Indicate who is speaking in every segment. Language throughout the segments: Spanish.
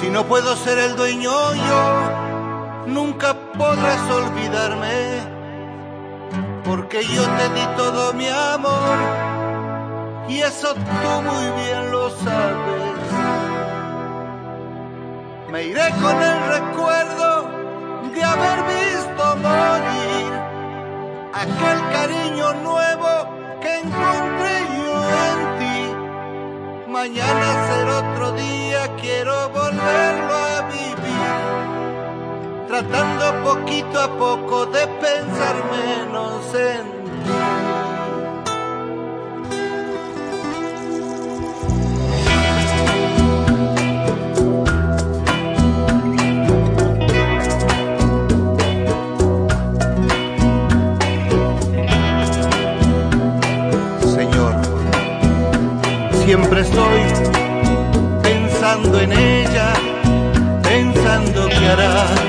Speaker 1: Si no puedo ser el dueño yo, nunca podrás olvidarme, porque yo te di todo mi amor y eso tú muy bien lo sabes. Me iré con el recuerdo de haber visto morir aquel cariño nuevo que encontré yo en ti. Mañana será otro día, quiero volverlo tratando poquito a poco de pensar menos en siempre estoy pensando en ella, pensando qué hará.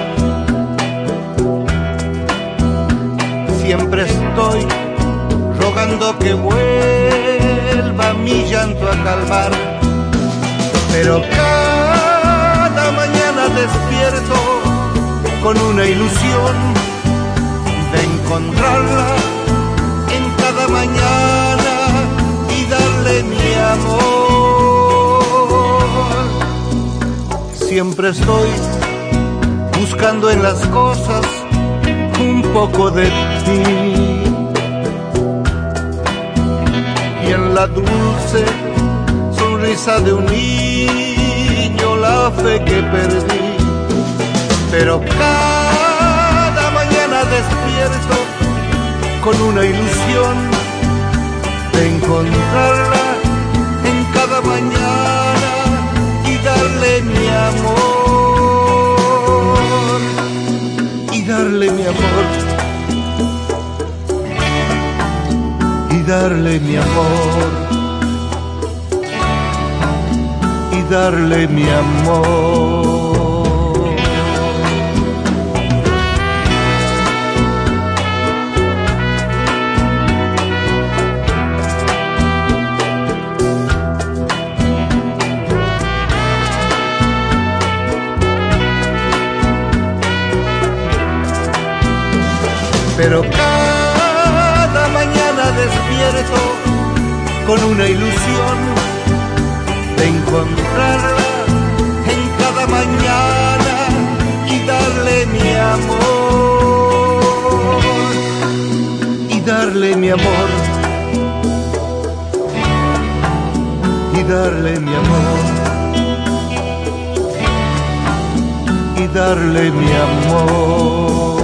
Speaker 1: Rogando que vuelva mi llanto a calmar. Pero cada mañana despierto con una ilusión de encontrarla en cada mañana darle mi amor. Siempre estoy buscando en las cosas un poco de ti. La dulce sonrisa de un niño la fe que perdí. Pero cada mañana despierto con una ilusión encontrarla en cada mañana y darle mi amor, y darle mi amor, y darle mi amor, y darle mi amor. pero con una ilusión de encontrarla en cada mañana y darle mi amor. Y darle mi amor. Y darle mi amor. Y darle mi amor